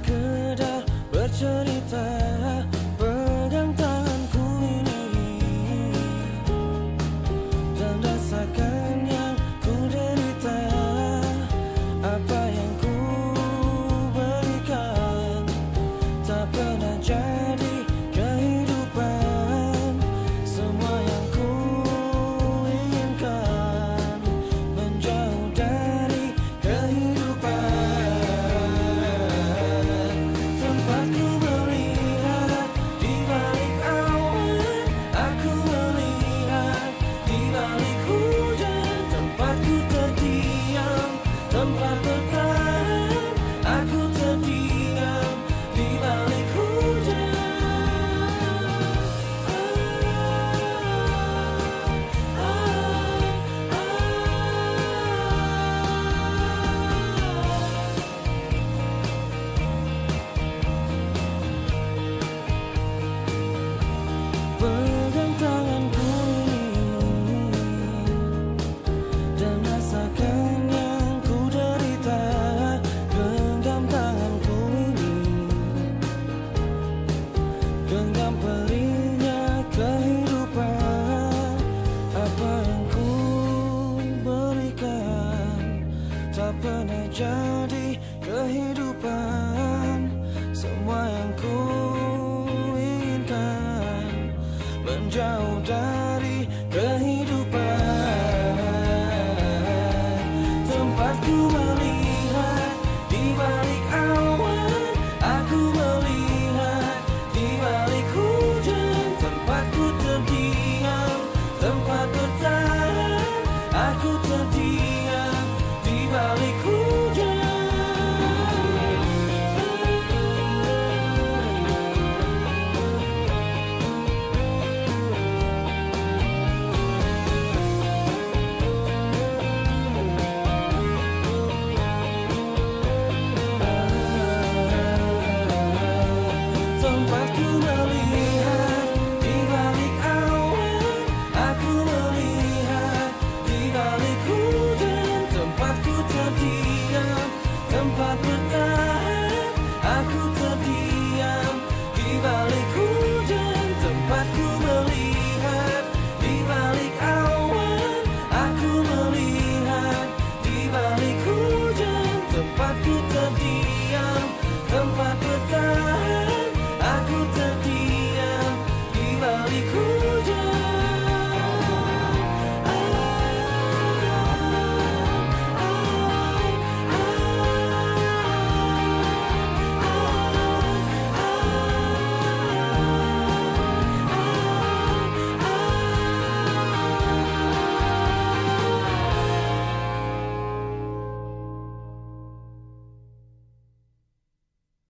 ke menjadi kehidupan. Semua yang ku inginkan Menjauh dari you know.